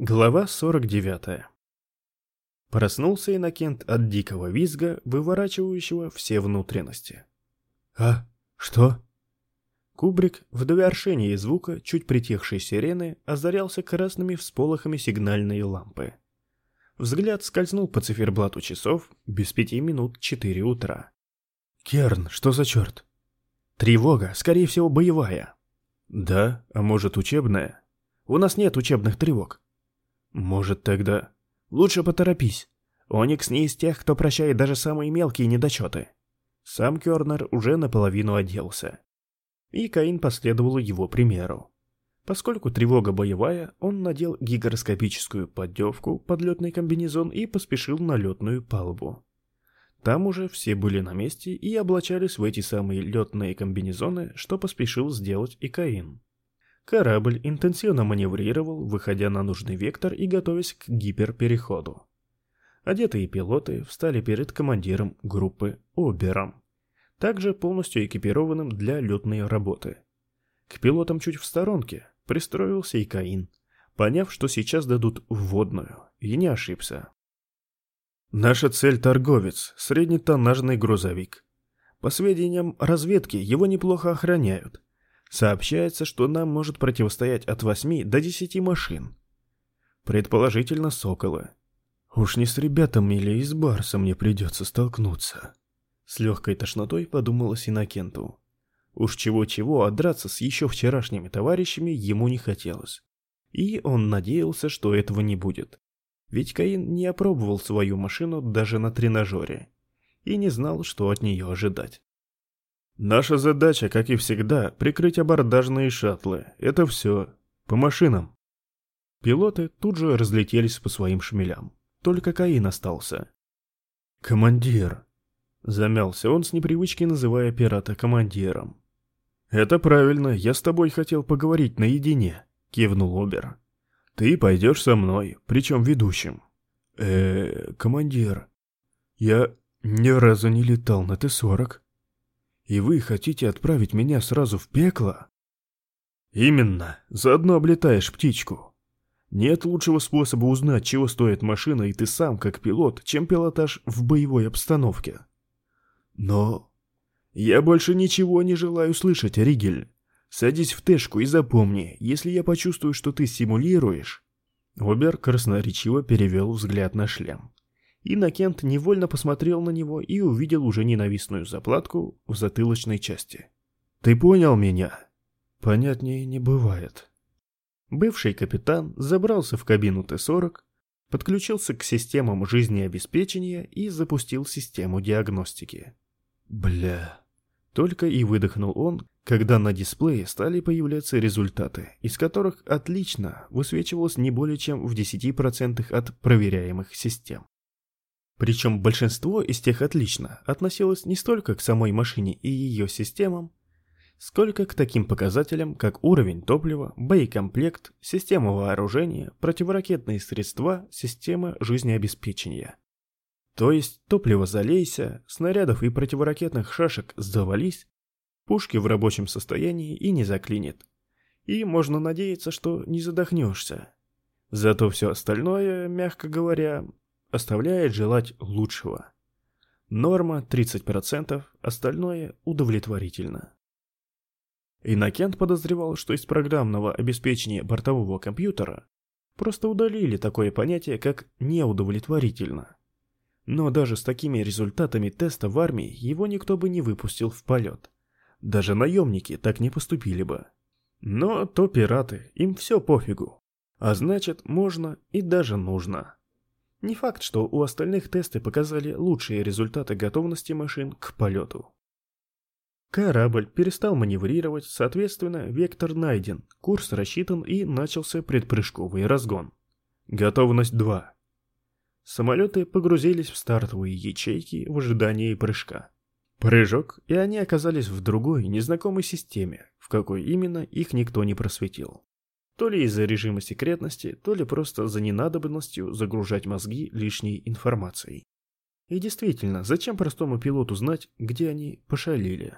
Глава 49. Проснулся Иннокент от дикого визга, выворачивающего все внутренности. «А? Что?» Кубрик в довершении звука чуть притихшей сирены озарялся красными всполохами сигнальной лампы. Взгляд скользнул по циферблату часов без пяти минут четыре утра. «Керн, что за черт?» «Тревога, скорее всего, боевая». «Да, а может учебная?» «У нас нет учебных тревог». Может тогда... Лучше поторопись. Оникс не из тех, кто прощает даже самые мелкие недочеты. Сам Кернер уже наполовину оделся. И Каин последовал его примеру. Поскольку тревога боевая, он надел гигроскопическую поддевку, подлетный комбинезон и поспешил на летную палубу. Там уже все были на месте и облачались в эти самые летные комбинезоны, что поспешил сделать и Каин. Корабль интенсивно маневрировал, выходя на нужный вектор и готовясь к гиперпереходу. Одетые пилоты встали перед командиром группы Обером, также полностью экипированным для летной работы. К пилотам чуть в сторонке пристроился и Каин, поняв, что сейчас дадут вводную, и не ошибся. Наша цель – торговец, среднетоннажный грузовик. По сведениям разведки, его неплохо охраняют – Сообщается, что нам может противостоять от 8 до 10 машин. Предположительно, соколы. Уж не с ребятами или с Барсом мне придется столкнуться. С легкой тошнотой подумалось Иннокенту. Уж чего-чего, а драться с еще вчерашними товарищами ему не хотелось. И он надеялся, что этого не будет. Ведь Каин не опробовал свою машину даже на тренажере. И не знал, что от нее ожидать. Наша задача, как и всегда, прикрыть абордажные шаттлы. Это все. По машинам. Пилоты тут же разлетелись по своим шмелям. Только Каин остался. «Командир», — замялся он с непривычки, называя пирата командиром. «Это правильно, я с тобой хотел поговорить наедине», — кивнул Обер. «Ты пойдешь со мной, причем ведущим». э командир, я ни разу не летал на Т-40. И вы хотите отправить меня сразу в пекло? Именно, заодно облетаешь птичку. Нет лучшего способа узнать, чего стоит машина и ты сам, как пилот, чем пилотаж в боевой обстановке. Но... Я больше ничего не желаю слышать, Ригель. Садись в Тэшку и запомни, если я почувствую, что ты симулируешь... Обер красноречиво перевел взгляд на шлем. Иннокент невольно посмотрел на него и увидел уже ненавистную заплатку в затылочной части. «Ты понял меня?» «Понятнее не бывает». Бывший капитан забрался в кабину Т-40, подключился к системам жизнеобеспечения и запустил систему диагностики. «Бля...» Только и выдохнул он, когда на дисплее стали появляться результаты, из которых отлично высвечивалось не более чем в 10% от проверяемых систем. Причем большинство из тех отлично относилось не столько к самой машине и ее системам, сколько к таким показателям, как уровень топлива, боекомплект, система вооружения, противоракетные средства, система жизнеобеспечения. То есть топливо залейся, снарядов и противоракетных шашек завались, пушки в рабочем состоянии и не заклинит. И можно надеяться, что не задохнешься. Зато все остальное, мягко говоря, оставляет желать лучшего. Норма 30%, остальное удовлетворительно. Иннокент подозревал, что из программного обеспечения бортового компьютера просто удалили такое понятие, как «неудовлетворительно». Но даже с такими результатами теста в армии его никто бы не выпустил в полет. Даже наемники так не поступили бы. Но то пираты, им все пофигу. А значит, можно и даже нужно. Не факт, что у остальных тесты показали лучшие результаты готовности машин к полету. Корабль перестал маневрировать, соответственно, вектор найден, курс рассчитан и начался предпрыжковый разгон. Готовность 2. Самолеты погрузились в стартовые ячейки в ожидании прыжка. Прыжок, и они оказались в другой, незнакомой системе, в какой именно их никто не просветил. То ли из-за режима секретности, то ли просто за ненадобностью загружать мозги лишней информацией. И действительно, зачем простому пилоту знать, где они пошалили?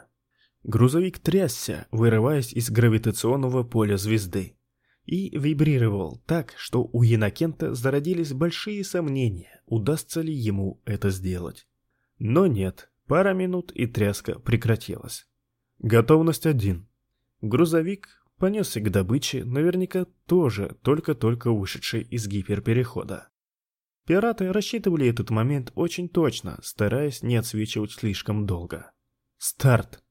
Грузовик трясся, вырываясь из гравитационного поля звезды. и вибрировал так, что у Янакента зародились большие сомнения, удастся ли ему это сделать. Но нет, пара минут и тряска прекратилась. Готовность один. Грузовик понесся к добыче, наверняка тоже только-только вышедший из гиперперехода. Пираты рассчитывали этот момент очень точно, стараясь не отсвечивать слишком долго. Старт!